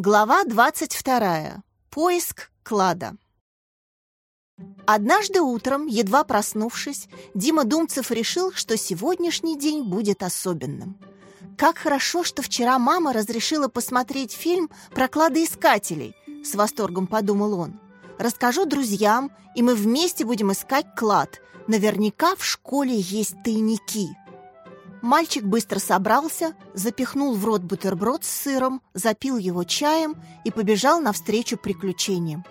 Глава 22. Поиск клада. Однажды утром, едва проснувшись, Дима Думцев решил, что сегодняшний день будет особенным. Как хорошо, что вчера мама разрешила посмотреть фильм про кладоискателей, с восторгом подумал он. Расскажу друзьям, и мы вместе будем искать клад. Наверняка в школе есть тайники. Мальчик быстро собрался, запихнул в рот бутерброд с сыром, запил его чаем и побежал навстречу приключениям.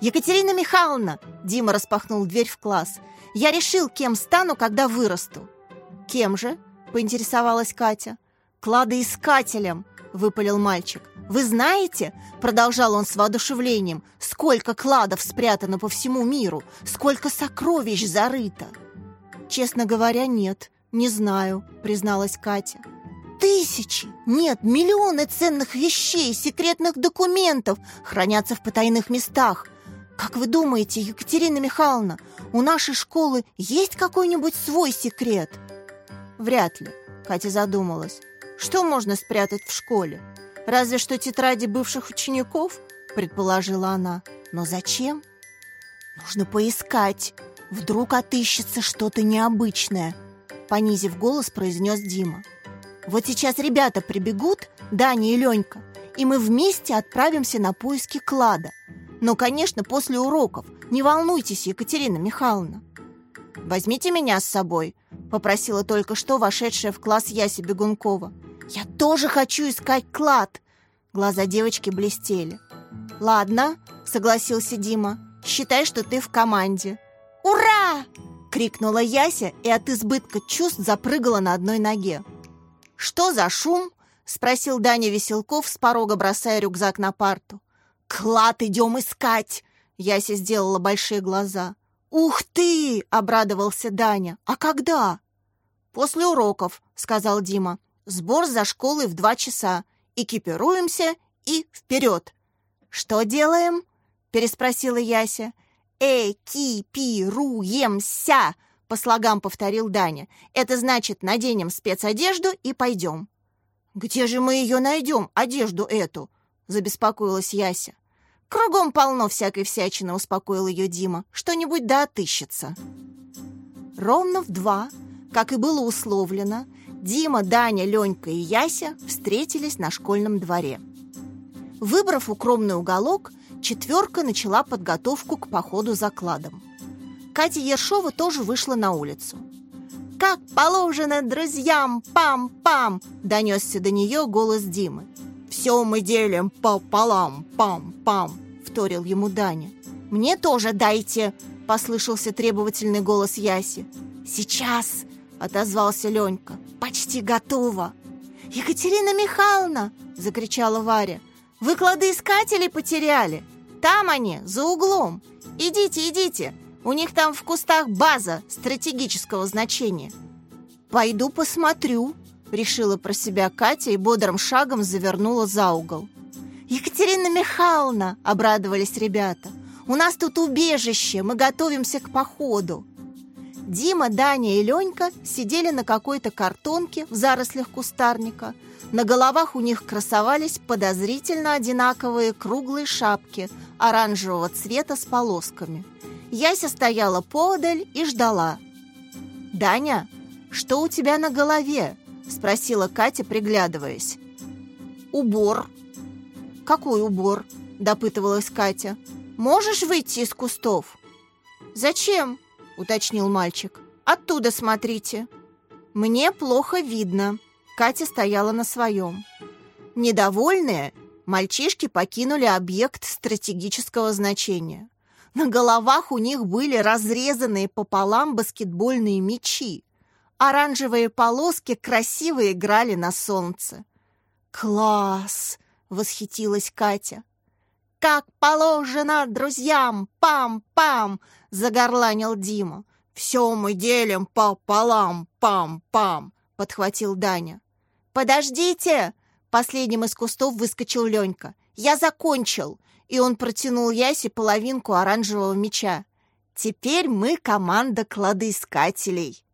«Екатерина Михайловна!» – Дима распахнул дверь в класс. «Я решил, кем стану, когда вырасту». «Кем же?» – поинтересовалась Катя. «Кладоискателем!» – выпалил мальчик. «Вы знаете?» – продолжал он с воодушевлением. «Сколько кладов спрятано по всему миру! Сколько сокровищ зарыто!» «Честно говоря, нет», «Не знаю», — призналась Катя. Тысячи, нет, миллионы ценных вещей, секретных документов хранятся в потайных местах. Как вы думаете, Екатерина Михайловна, у нашей школы есть какой-нибудь свой секрет? Вряд ли, Катя задумалась. Что можно спрятать в школе? Разве что тетради бывших учеников, предположила она. Но зачем? Нужно поискать. Вдруг отыщется что-то необычное – понизив голос, произнес Дима. «Вот сейчас ребята прибегут, Даня и Ленька, и мы вместе отправимся на поиски клада. Но, конечно, после уроков. Не волнуйтесь, Екатерина Михайловна». «Возьмите меня с собой», — попросила только что вошедшая в класс Яся Бегункова. «Я тоже хочу искать клад!» Глаза девочки блестели. «Ладно», — согласился Дима, — «считай, что ты в команде». «Ура!» — крикнула Яся и от избытка чувств запрыгала на одной ноге. «Что за шум?» — спросил Даня Веселков с порога, бросая рюкзак на парту. «Клад идем искать!» — Яся сделала большие глаза. «Ух ты!» — обрадовался Даня. «А когда?» «После уроков», — сказал Дима. «Сбор за школой в два часа. Экипируемся и вперед!» «Что делаем?» — переспросила Яся. «Экипируемся!» — по слогам повторил Даня. «Это значит, наденем спецодежду и пойдем». «Где же мы ее найдем, одежду эту?» — забеспокоилась Яся. «Кругом полно всякой всячины», — успокоил ее Дима. «Что-нибудь да отыщется». Ровно в два, как и было условлено, Дима, Даня, Ленька и Яся встретились на школьном дворе. Выбрав укромный уголок, четверка начала подготовку к походу за кладом. Катя Ершова тоже вышла на улицу. «Как положено друзьям, пам-пам!» – донесся до нее голос Димы. «Все мы делим пополам, пам-пам!» – вторил ему Даня. «Мне тоже дайте!» – послышался требовательный голос Яси. «Сейчас!» – отозвался Ленька. «Почти готово!» «Екатерина Михайловна!» – закричала Варя. «Вы кладоискателей потеряли!» Там они, за углом. Идите, идите. У них там в кустах база стратегического значения. Пойду посмотрю, решила про себя Катя и бодрым шагом завернула за угол. Екатерина Михайловна, обрадовались ребята. У нас тут убежище, мы готовимся к походу. Дима, Даня и Ленька сидели на какой-то картонке в зарослях кустарника. На головах у них красовались подозрительно одинаковые круглые шапки оранжевого цвета с полосками. Яся стояла поодаль и ждала. «Даня, что у тебя на голове?» – спросила Катя, приглядываясь. «Убор». «Какой убор?» – допытывалась Катя. «Можешь выйти из кустов?» «Зачем?» – уточнил мальчик. «Оттуда смотрите». «Мне плохо видно». Катя стояла на своем. Недовольная, мальчишки покинули объект стратегического значения. На головах у них были разрезанные пополам баскетбольные мячи. Оранжевые полоски красиво играли на солнце. «Класс!» — восхитилась Катя. «Как положено друзьям! Пам-пам!» — загорланил Дима. «Все мы делим пополам! Пам-пам!» — подхватил Даня. «Подождите!» Последним из кустов выскочил Ленька. «Я закончил!» И он протянул Ясе половинку оранжевого меча. «Теперь мы команда кладоискателей!»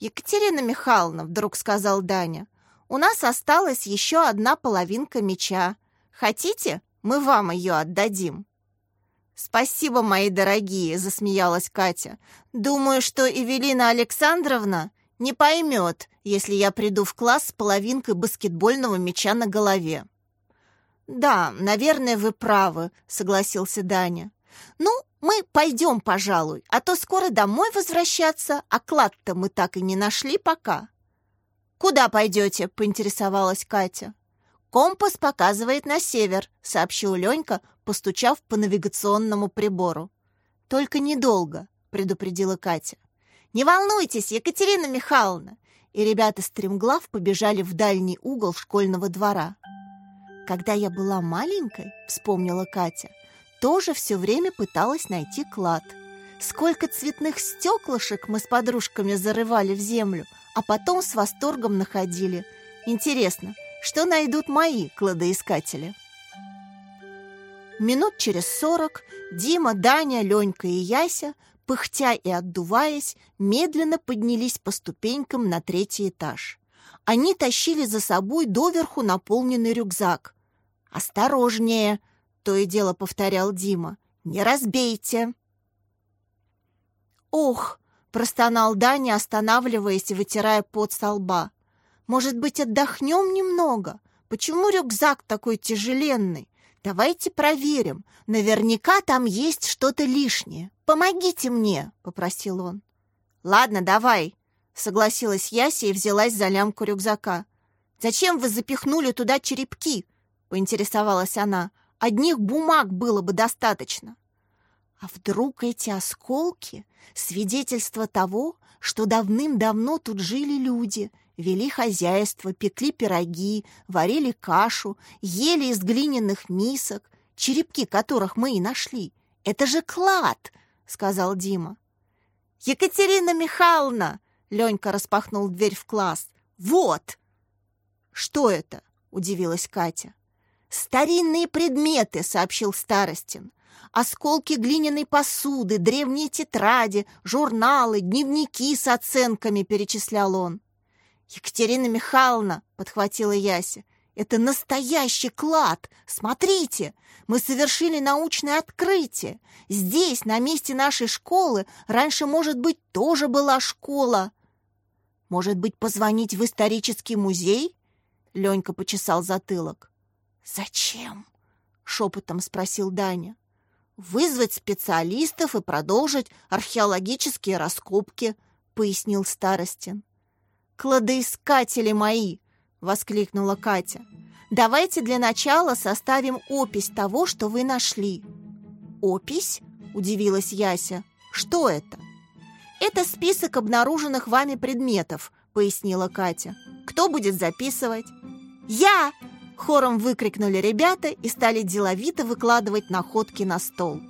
«Екатерина Михайловна», — вдруг сказал Даня, «у нас осталась еще одна половинка меча. Хотите, мы вам ее отдадим?» «Спасибо, мои дорогие», — засмеялась Катя. «Думаю, что Эвелина Александровна не поймет, если я приду в класс с половинкой баскетбольного мяча на голове». «Да, наверное, вы правы», — согласился Даня. «Ну, мы пойдем, пожалуй, а то скоро домой возвращаться, а клад-то мы так и не нашли пока». «Куда пойдете?» — поинтересовалась Катя. «Компас показывает на север», — сообщил Ленька, постучав по навигационному прибору. «Только недолго», — предупредила Катя. «Не волнуйтесь, Екатерина Михайловна!» И ребята стремглав побежали в дальний угол школьного двора. «Когда я была маленькой», — вспомнила Катя, тоже все время пыталась найти клад. Сколько цветных стеклышек мы с подружками зарывали в землю, а потом с восторгом находили. Интересно, что найдут мои кладоискатели. Минут через сорок Дима, Даня, Ленька и Яся, пыхтя и отдуваясь, медленно поднялись по ступенькам на третий этаж. Они тащили за собой доверху наполненный рюкзак. «Осторожнее!» — то и дело повторял Дима. «Не разбейте!» «Ох!» — простонал Даня, останавливаясь и вытирая пот со лба. Может быть, отдохнем немного? Почему рюкзак такой тяжеленный? Давайте проверим. Наверняка там есть что-то лишнее. Помогите мне, попросил он. Ладно, давай, согласилась Яся и взялась за лямку рюкзака. Зачем вы запихнули туда черепки? поинтересовалась она. Одних бумаг было бы достаточно. А вдруг эти осколки — свидетельство того, что давным-давно тут жили люди вели хозяйство, пекли пироги, варили кашу, ели из глиняных мисок, черепки которых мы и нашли. Это же клад, сказал Дима. Екатерина Михайловна, Ленька распахнул дверь в класс. Вот. Что это? удивилась Катя. Старинные предметы, сообщил Старостин. Осколки глиняной посуды, древние тетради, журналы, дневники с оценками, перечислял он. «Екатерина Михайловна!» — подхватила Яся. «Это настоящий клад! Смотрите! Мы совершили научное открытие! Здесь, на месте нашей школы, раньше, может быть, тоже была школа!» «Может быть, позвонить в исторический музей?» Ленька почесал затылок. «Зачем?» — шепотом спросил Даня. «Вызвать специалистов и продолжить археологические раскопки», — пояснил Старостин. «Кладоискатели мои!» — воскликнула Катя. «Давайте для начала составим опись того, что вы нашли». «Опись?» — удивилась Яся. «Что это?» «Это список обнаруженных вами предметов», — пояснила Катя. «Кто будет записывать?» «Я!» — хором выкрикнули ребята и стали деловито выкладывать находки на стол.